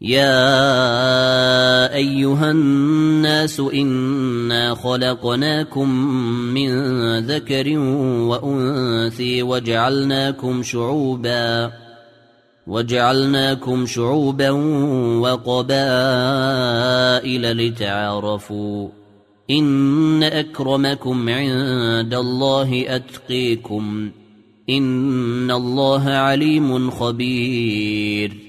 يا أيها الناس إنا خلقناكم من ذكر وانثى وجعلناكم شعوبا وجعلناكم شعوبا وقبائل لتعارفوا. إن أكرمكم عند الله أتقيكم. إن الله عليم خبير.